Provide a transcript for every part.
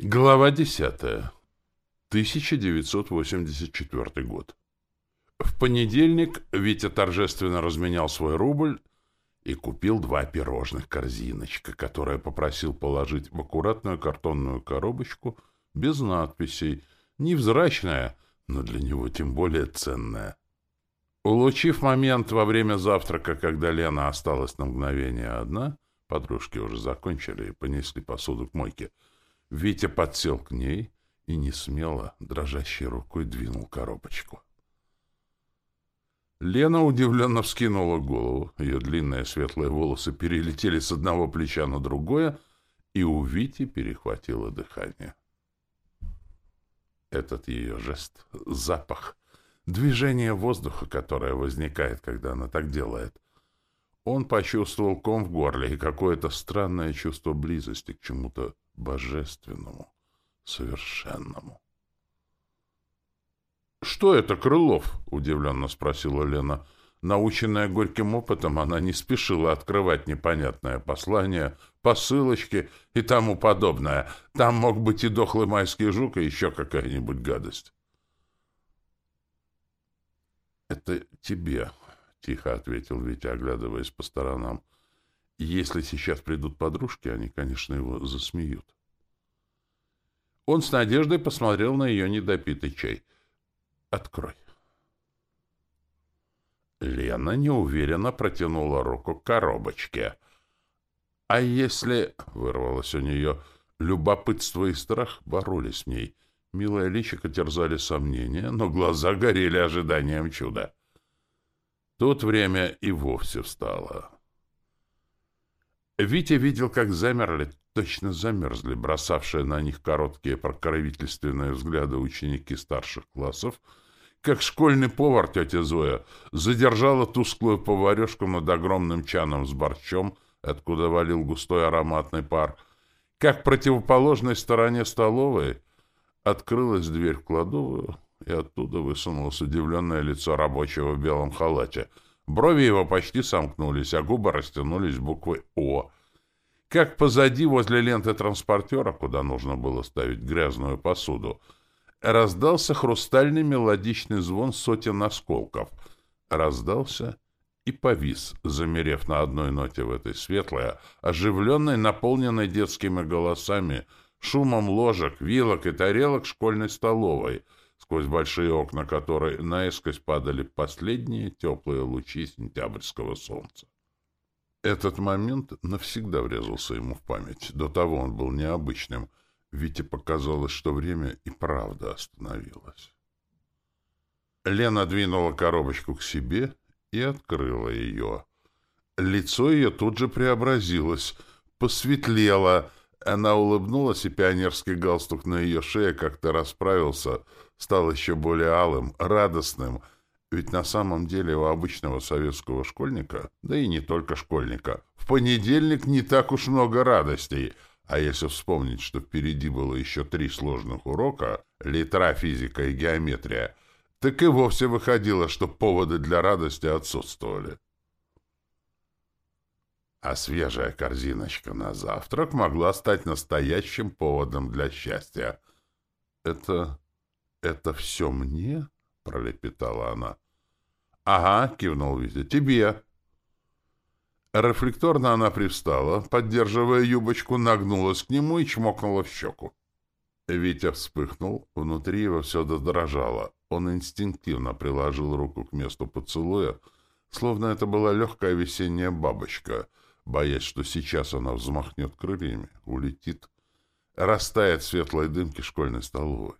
Глава 10. 1984 год. В понедельник Витя торжественно разменял свой рубль и купил два пирожных корзиночка, которые попросил положить в аккуратную картонную коробочку без надписей, невзрачная, но для него тем более ценная. Улучив момент во время завтрака, когда Лена осталась на мгновение одна, подружки уже закончили и понесли посуду к мойке, Витя подсел к ней и не смело, дрожащей рукой, двинул коробочку. Лена удивленно вскинула голову. Ее длинные светлые волосы перелетели с одного плеча на другое, и у Вити перехватило дыхание. Этот ее жест, запах, движение воздуха, которое возникает, когда она так делает. Он почувствовал ком в горле и какое-то странное чувство близости к чему-то божественному, совершенному. «Что это, Крылов?» — удивленно спросила Лена. Наученная горьким опытом, она не спешила открывать непонятное послание, посылочки и тому подобное. Там мог быть и дохлый майский жук, и еще какая-нибудь гадость. «Это тебе», — тихо ответил Витя, оглядываясь по сторонам. Если сейчас придут подружки, они, конечно, его засмеют. Он с надеждой посмотрел на ее недопитый чай. «Открой». Лена неуверенно протянула руку к коробочке. «А если...» — вырвалось у нее. Любопытство и страх боролись с ней. Милая личико терзали сомнения, но глаза горели ожиданием чуда. Тут время и вовсе встало. Витя видел, как замерли, точно замерзли, бросавшие на них короткие прокровительственные взгляды ученики старших классов, как школьный повар тетя Зоя задержала тусклую поварешку над огромным чаном с борщом, откуда валил густой ароматный пар, как в противоположной стороне столовой открылась дверь в кладовую, и оттуда высунулось удивленное лицо рабочего в белом халате — Брови его почти сомкнулись, а губы растянулись буквой «О». Как позади, возле ленты транспортера, куда нужно было ставить грязную посуду, раздался хрустальный мелодичный звон сотен осколков. Раздался и повис, замерев на одной ноте в этой светлой, оживленной, наполненной детскими голосами, шумом ложек, вилок и тарелок школьной столовой — сквозь большие окна которой наискось падали последние теплые лучи сентябрьского солнца. Этот момент навсегда врезался ему в память. До того он был необычным. Вите показалось, что время и правда остановилось. Лена двинула коробочку к себе и открыла ее. Лицо ее тут же преобразилось, посветлело. Она улыбнулась, и пионерский галстук на ее шее как-то расправился — стал еще более алым, радостным, ведь на самом деле у обычного советского школьника, да и не только школьника, в понедельник не так уж много радостей, а если вспомнить, что впереди было еще три сложных урока, литра, физика и геометрия, так и вовсе выходило, что поводы для радости отсутствовали. А свежая корзиночка на завтрак могла стать настоящим поводом для счастья. Это «Это все мне?» — пролепетала она. «Ага», — кивнул Витя, — «тебе». Рефлекторно она привстала, поддерживая юбочку, нагнулась к нему и чмокнула в щеку. Витя вспыхнул, внутри его все додрожало. Он инстинктивно приложил руку к месту поцелуя, словно это была легкая весенняя бабочка, боясь, что сейчас она взмахнет крыльями, улетит, растает в светлой дымке школьной столовой.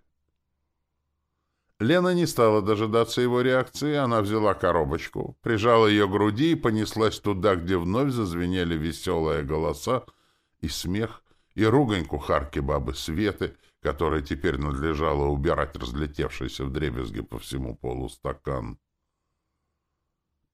Лена не стала дожидаться его реакции, она взяла коробочку, прижала ее к груди и понеслась туда, где вновь зазвенели веселые голоса и смех, и ругань кухарки бабы Светы, которой теперь надлежало убирать разлетевшийся в дребезги по всему полу стакан.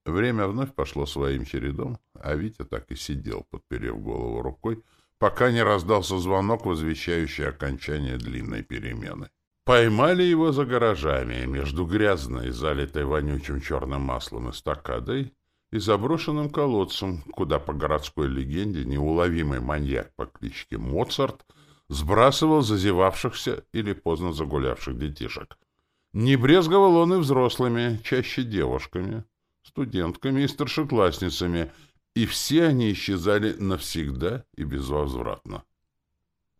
Время вновь пошло своим чередом, а Витя так и сидел, подперев голову рукой, пока не раздался звонок, возвещающий окончание длинной перемены. Поймали его за гаражами, между грязной, залитой вонючим черным маслом эстакадой и заброшенным колодцем, куда по городской легенде неуловимый маньяк по кличке Моцарт сбрасывал зазевавшихся или поздно загулявших детишек. Не брезговал он и взрослыми, чаще девушками, студентками и старшеклассницами, и все они исчезали навсегда и безвозвратно.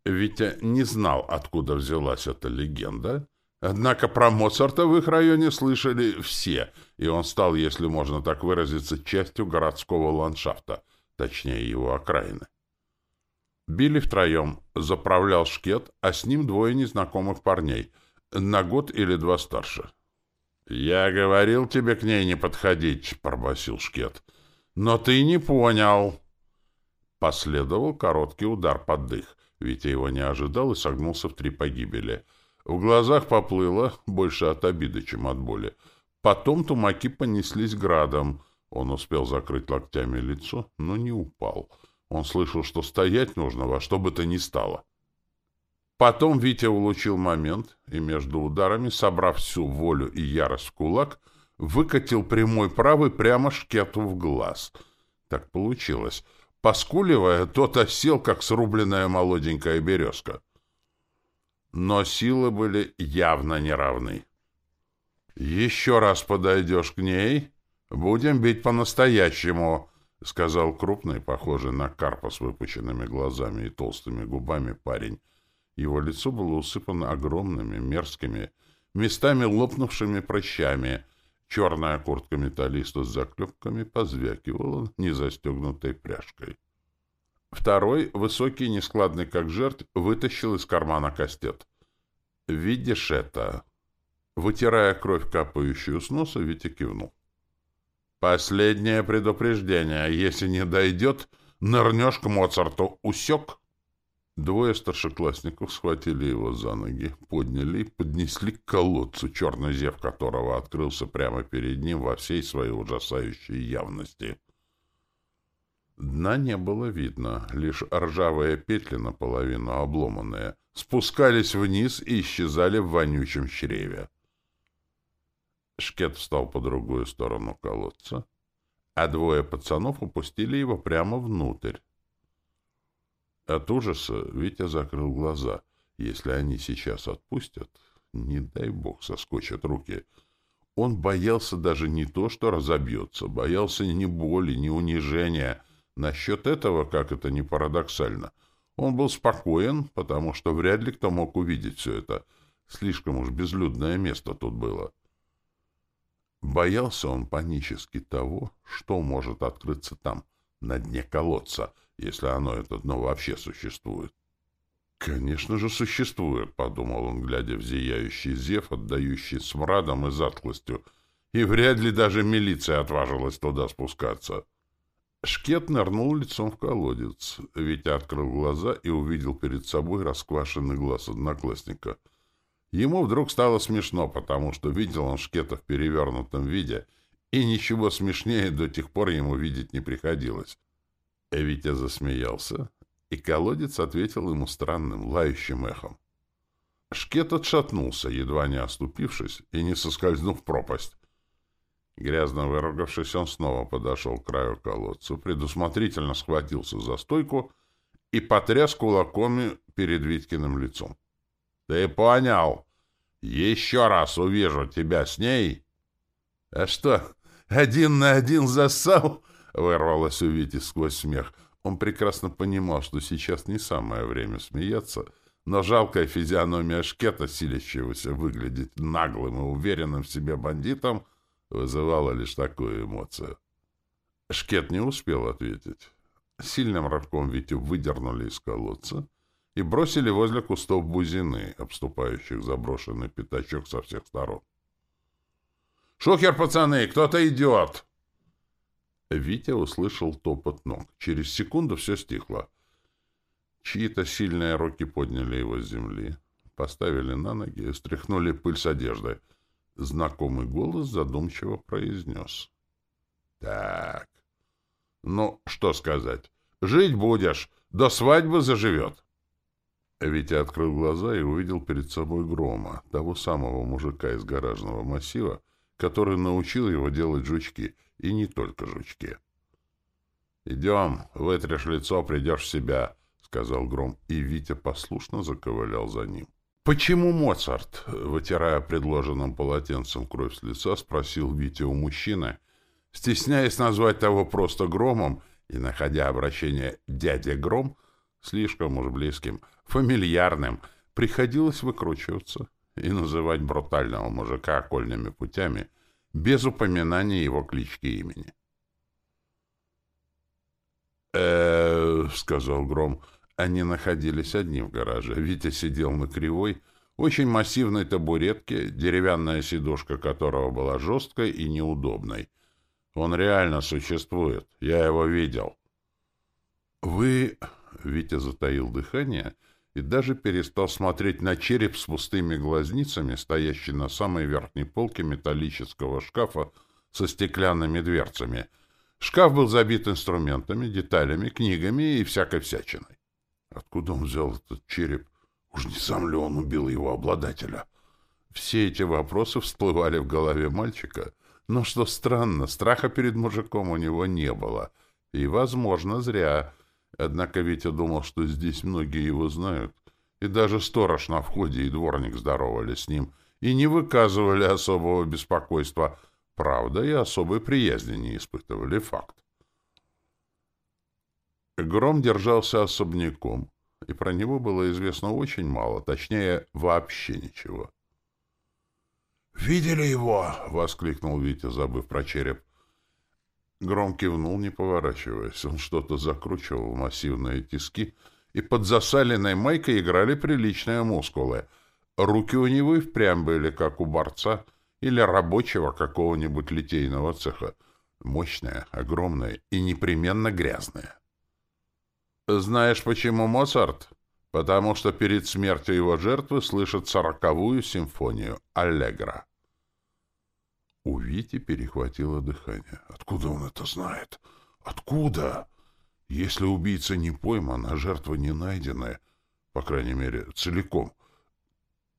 Витя не знал, откуда взялась эта легенда, однако про Моцарта в их районе слышали все, и он стал, если можно так выразиться, частью городского ландшафта, точнее его окраины. Били втроем, заправлял шкет, а с ним двое незнакомых парней, на год или два старше. «Я говорил тебе к ней не подходить», — пробасил шкет. «Но ты не понял». Последовал короткий удар под дых. Витя его не ожидал и согнулся в три погибели. В глазах поплыло, больше от обиды, чем от боли. Потом тумаки понеслись градом. Он успел закрыть локтями лицо, но не упал. Он слышал, что стоять нужно во что бы то ни стало. Потом Витя улучил момент и между ударами, собрав всю волю и ярость в кулак, выкатил прямой правый прямо шкету в глаз. Так получилось. Поскуливая, тот осел, как срубленная молоденькая березка. Но силы были явно неравны. «Еще раз подойдешь к ней, будем бить по-настоящему», — сказал крупный, похожий на карпа с выпученными глазами и толстыми губами парень. Его лицо было усыпано огромными, мерзкими, местами лопнувшими прыщами. Черная куртка металлиста с заклепками позвякивала незастегнутой пряжкой. Второй, высокий, нескладный как жертв, вытащил из кармана кастет. «Видишь это?» Вытирая кровь, капающую с носа, Витя кивнул. Последнее предупреждение. Если не дойдет, нырнешь к Моцарту. Усек? Двое старшеклассников схватили его за ноги, подняли и поднесли к колодцу, черный зев которого открылся прямо перед ним во всей своей ужасающей явности. Дна не было видно, лишь ржавые петли наполовину обломанные, спускались вниз и исчезали в вонючем чреве. Шкет встал по другую сторону колодца, а двое пацанов упустили его прямо внутрь. От ужаса Витя закрыл глаза. Если они сейчас отпустят, не дай бог соскочат руки. Он боялся даже не то, что разобьется, боялся ни боли, ни унижения. Насчет этого, как это ни парадоксально, он был спокоен, потому что вряд ли кто мог увидеть все это. Слишком уж безлюдное место тут было. Боялся он панически того, что может открыться там, на дне колодца, если оно, это дно, вообще существует. «Конечно же существует», — подумал он, глядя в зияющий зев, отдающий смрадом и затклостью, и вряд ли даже милиция отважилась туда спускаться. Шкет нырнул лицом в колодец. Витя открыл глаза и увидел перед собой расквашенный глаз одноклассника — Ему вдруг стало смешно, потому что видел он Шкета в перевернутом виде, и ничего смешнее до тех пор ему видеть не приходилось. Витя засмеялся, и колодец ответил ему странным, лающим эхом. Шкет отшатнулся, едва не оступившись и не соскользнув в пропасть. Грязно выругавшись, он снова подошел к краю колодца, предусмотрительно схватился за стойку и потряс кулаками перед Виткиным лицом. Ты понял? Еще раз увижу тебя с ней. А что, один на один засал? Вырвалось у Вити сквозь смех. Он прекрасно понимал, что сейчас не самое время смеяться, но жалкая физиономия шкета, силящегося выглядеть наглым и уверенным в себе бандитом, вызывала лишь такую эмоцию. Шкет не успел ответить. Сильным рывком Витю выдернули из колодца — и бросили возле кустов бузины, обступающих заброшенный пятачок со всех сторон. «Шухер, пацаны, кто-то идет!» Витя услышал топот ног. Через секунду все стихло. Чьи-то сильные руки подняли его с земли, поставили на ноги и стряхнули пыль с одежды. Знакомый голос задумчиво произнес. «Так, ну, что сказать? Жить будешь, до свадьбы заживет». Витя открыл глаза и увидел перед собой Грома, того самого мужика из гаражного массива, который научил его делать жучки, и не только жучки. «Идем, вытрешь лицо, придешь в себя», — сказал Гром, и Витя послушно заковылял за ним. «Почему Моцарт?» — вытирая предложенным полотенцем кровь с лица, спросил Витя у мужчины, стесняясь назвать того просто Громом и находя обращение «дядя Гром» слишком уж близким, фамильярным, приходилось выкручиваться и называть брутального мужика окольными путями без упоминания его клички имени. э сказал Гром. Они находились одни в гараже. Витя сидел на кривой, очень массивной табуретке, деревянная сидушка которого была жесткой и неудобной. Он реально существует. Я его видел. «Вы...» — Витя затаил дыхание и даже перестал смотреть на череп с пустыми глазницами, стоящий на самой верхней полке металлического шкафа со стеклянными дверцами — Шкаф был забит инструментами, деталями, книгами и всякой всячиной. Откуда он взял этот череп? Уж не сам ли он убил его обладателя? Все эти вопросы всплывали в голове мальчика, но, что странно, страха перед мужиком у него не было. И, возможно, зря. Однако Витя думал, что здесь многие его знают. И даже сторож на входе и дворник здоровались с ним и не выказывали особого беспокойства — Правда, и особой приязни не испытывали факт. Гром держался особняком, и про него было известно очень мало, точнее, вообще ничего. «Видели его?» — воскликнул Витя, забыв про череп. Гром кивнул, не поворачиваясь. Он что-то закручивал массивные тиски, и под засаленной майкой играли приличные мускулы. Руки у него и впрямь были, как у борца — или рабочего какого-нибудь литейного цеха. Мощная, огромная и непременно грязная. Знаешь, почему Моцарт? Потому что перед смертью его жертвы слышат сороковую симфонию «Аллегро». У Вити перехватило дыхание. Откуда он это знает? Откуда? Если убийца не пойман, а жертва не найденная, по крайней мере, целиком.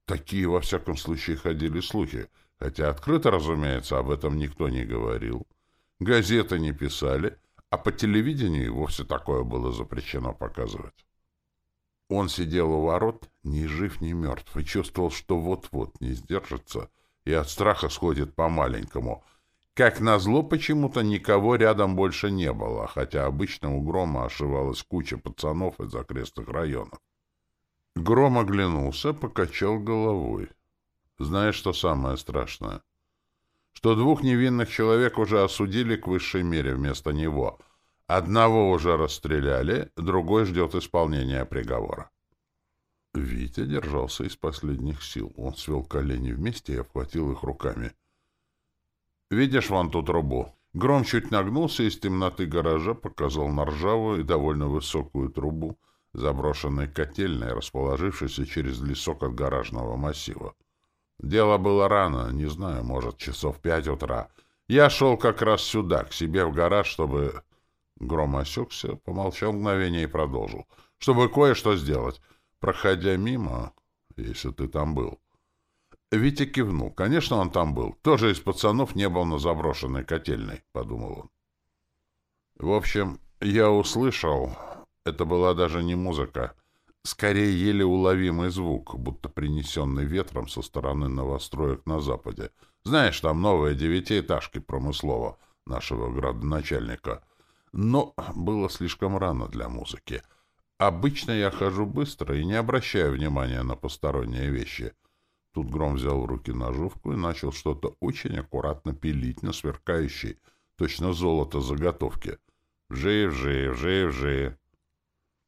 Такие, во всяком случае, ходили слухи. Хотя открыто, разумеется, об этом никто не говорил. Газеты не писали, а по телевидению вовсе такое было запрещено показывать. Он сидел у ворот, ни жив, ни мертв, и чувствовал, что вот-вот не сдержится и от страха сходит по-маленькому. Как назло, почему-то никого рядом больше не было, хотя обычно у Грома ошивалась куча пацанов из окрестных районов. Гром оглянулся, покачал головой. Знаешь, что самое страшное? Что двух невинных человек уже осудили к высшей мере вместо него. Одного уже расстреляли, другой ждет исполнения приговора. Витя держался из последних сил. Он свел колени вместе и обхватил их руками. «Видишь вон ту трубу?» Гром чуть нагнулся из темноты гаража, показал на ржавую и довольно высокую трубу, заброшенной котельной, расположившейся через лесок от гаражного массива. Дело было рано, не знаю, может, часов пять утра. Я шел как раз сюда, к себе в гараж, чтобы... Гром осекся, помолчал мгновение и продолжил. Чтобы кое-что сделать. Проходя мимо, если ты там был. Витя кивнул. Конечно, он там был. Кто же из пацанов не был на заброшенной котельной, подумал он. В общем, я услышал... Это была даже не музыка скорее еле уловимый звук, будто принесенный ветром со стороны новостроек на западе. Знаешь, там новые девятиэтажки промыслово нашего градоначальника. Но было слишком рано для музыки. Обычно я хожу быстро и не обращаю внимания на посторонние вещи. Тут Гром взял в руки ножовку и начал что-то очень аккуратно пилить на сверкающей, точно золото заготовке. Жив, жив, жив, жив.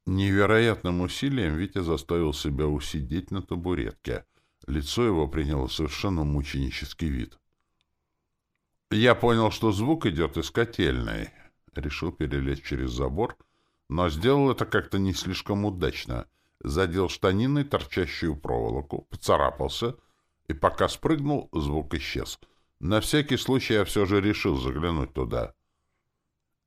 Невероятным усилием Витя заставил себя усидеть на табуретке. Лицо его приняло совершенно мученический вид. Я понял, что звук идет из котельной. Решил перелезть через забор, но сделал это как-то не слишком удачно. Задел штаниной торчащую проволоку, поцарапался, и пока спрыгнул, звук исчез. На всякий случай я все же решил заглянуть туда.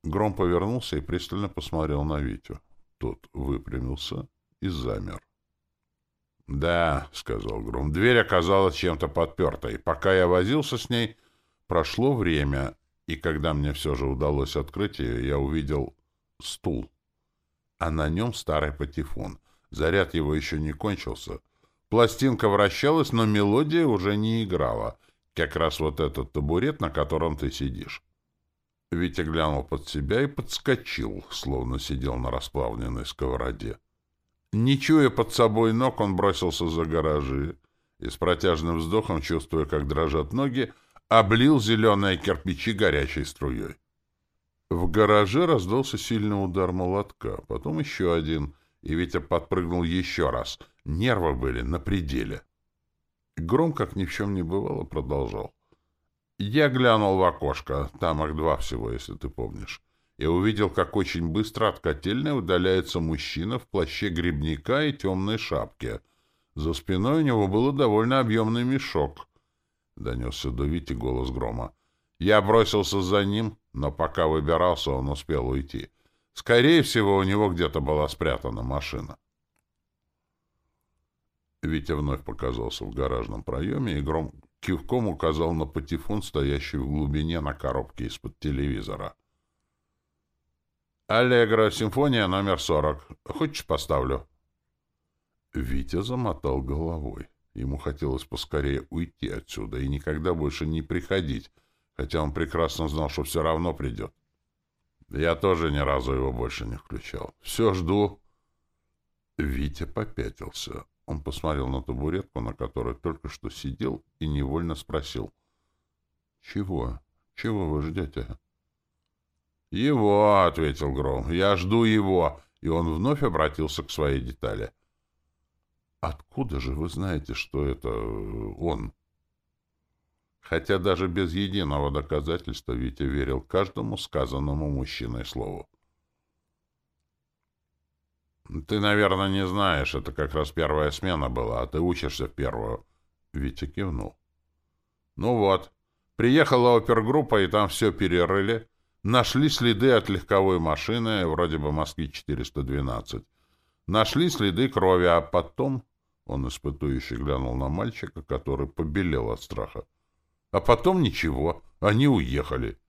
Гром повернулся и пристально посмотрел на Витю. Тот выпрямился и замер. «Да», — сказал Гром, — «дверь оказалась чем-то подпертой. Пока я возился с ней, прошло время, и когда мне все же удалось открыть ее, я увидел стул. А на нем старый патефон. Заряд его еще не кончился. Пластинка вращалась, но мелодия уже не играла. Как раз вот этот табурет, на котором ты сидишь. Витя глянул под себя и подскочил, словно сидел на расплавленной сковороде. Не чуя под собой ног, он бросился за гаражи и с протяжным вздохом, чувствуя, как дрожат ноги, облил зеленые кирпичи горячей струей. В гараже раздался сильный удар молотка, потом еще один, и Витя подпрыгнул еще раз. Нервы были на пределе. Гром, как ни в чем не бывало, продолжал. Я глянул в окошко, там их два всего, если ты помнишь, и увидел, как очень быстро от котельной удаляется мужчина в плаще грибника и темной шапке. За спиной у него был довольно объемный мешок. Донесся до Вити голос грома. Я бросился за ним, но пока выбирался, он успел уйти. Скорее всего, у него где-то была спрятана машина. Витя вновь показался в гаражном проеме, и Гром кивком указал на патефон, стоящий в глубине на коробке из-под телевизора. «Аллегро, симфония номер сорок. Хочешь, поставлю?» Витя замотал головой. Ему хотелось поскорее уйти отсюда и никогда больше не приходить, хотя он прекрасно знал, что все равно придет. Я тоже ни разу его больше не включал. Все жду. Витя попятился. Он посмотрел на табуретку, на которой только что сидел, и невольно спросил. — Чего? Чего вы ждете? — Его, — ответил Гром. — Я жду его. И он вновь обратился к своей детали. — Откуда же вы знаете, что это он? Хотя даже без единого доказательства Витя верил каждому сказанному мужчиной слову. «Ты, наверное, не знаешь, это как раз первая смена была, а ты учишься в первую». Витя кивнул. «Ну вот, приехала опергруппа, и там все перерыли. Нашли следы от легковой машины, вроде бы «Москвич-412». Нашли следы крови, а потом...» Он испытующе глянул на мальчика, который побелел от страха. «А потом ничего, они уехали».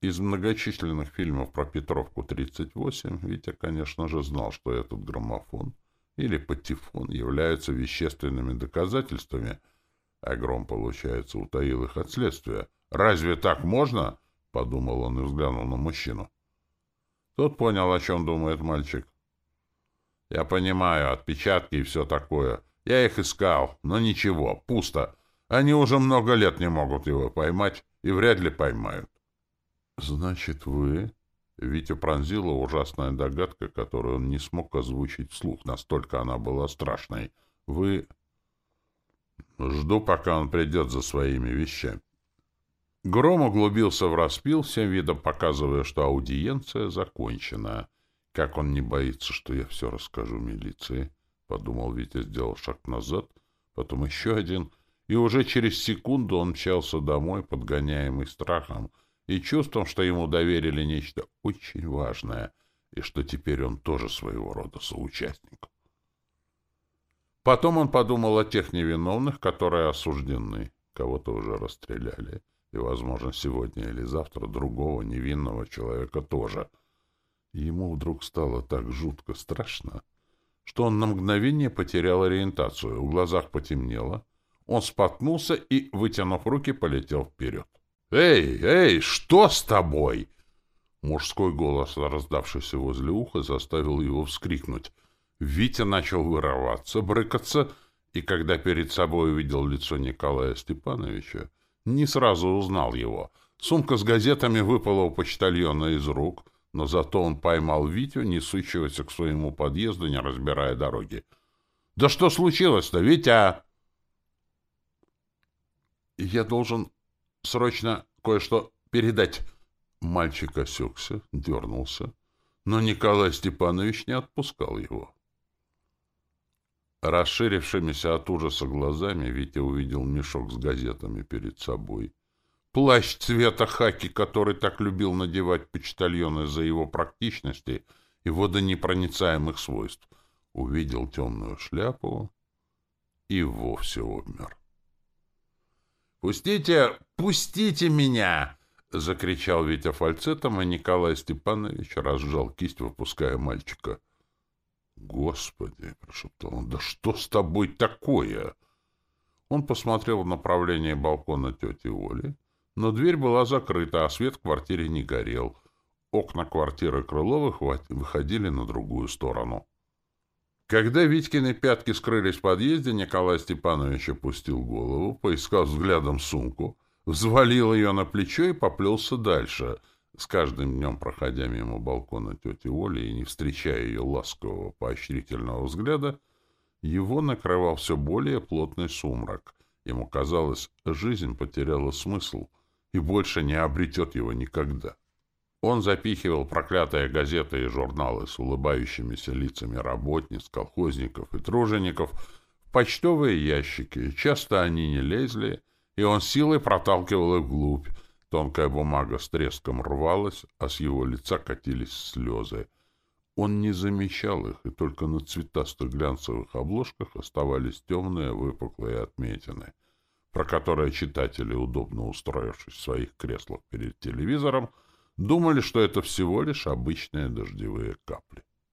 Из многочисленных фильмов про Петровку-38 Витя, конечно же, знал, что этот граммофон или патефон являются вещественными доказательствами, а гром, получается, утаил их от следствия. «Разве так можно?» — подумал он и взглянул на мужчину. Тот понял, о чем думает мальчик. «Я понимаю, отпечатки и все такое. Я их искал, но ничего, пусто. Они уже много лет не могут его поймать и вряд ли поймают. «Значит, вы...» Витя пронзила ужасная догадка, которую он не смог озвучить вслух, настолько она была страшной. «Вы...» «Жду, пока он придет за своими вещами». Гром углубился в распил, всем видом показывая, что аудиенция закончена. «Как он не боится, что я все расскажу милиции?» — подумал Витя, сделал шаг назад, потом еще один, и уже через секунду он мчался домой, подгоняемый страхом — и чувством, что ему доверили нечто очень важное, и что теперь он тоже своего рода соучастник. Потом он подумал о тех невиновных, которые осуждены, кого-то уже расстреляли, и, возможно, сегодня или завтра другого невинного человека тоже. Ему вдруг стало так жутко страшно, что он на мгновение потерял ориентацию, в глазах потемнело, он споткнулся и, вытянув руки, полетел вперед. «Эй, эй, что с тобой?» Мужской голос, раздавшийся возле уха, заставил его вскрикнуть. Витя начал вырываться, брыкаться, и когда перед собой увидел лицо Николая Степановича, не сразу узнал его. Сумка с газетами выпала у почтальона из рук, но зато он поймал Витю, несущегося к своему подъезду, не разбирая дороги. «Да что случилось-то, Витя?» «Я должен срочно кое-что передать. Мальчик осекся, дернулся, но Николай Степанович не отпускал его. Расширившимися от ужаса глазами Витя увидел мешок с газетами перед собой. Плащ цвета хаки, который так любил надевать почтальон из-за его практичности и водонепроницаемых свойств. Увидел темную шляпу и вовсе обмер. «Пустите, пустите меня!» Закричал Витя фальцетом, и Николай Степанович разжал кисть, выпуская мальчика. «Господи!» — прошептал он. «Да что с тобой такое?» Он посмотрел в направлении балкона тети Оли, но дверь была закрыта, а свет в квартире не горел. Окна квартиры Крыловых выходили на другую сторону. Когда Витькины пятки скрылись в подъезде, Николай Степанович опустил голову, поискал взглядом сумку, взвалил ее на плечо и поплелся дальше, с каждым днем проходя мимо балкона тети Оли и не встречая ее ласкового поощрительного взгляда, его накрывал все более плотный сумрак. Ему казалось, жизнь потеряла смысл и больше не обретет его никогда. Он запихивал проклятые газеты и журналы с улыбающимися лицами работниц, колхозников и тружеников в почтовые ящики. Часто они не лезли, и он силой проталкивал их вглубь. Тонкая бумага с треском рвалась, а с его лица катились слезы. Он не замечал их, и только на цветастых глянцевых обложках оставались темные выпуклые отметины, про которые читатели, удобно устроившись в своих креслах перед телевизором, думали, что это всего лишь обычные дождевые капли.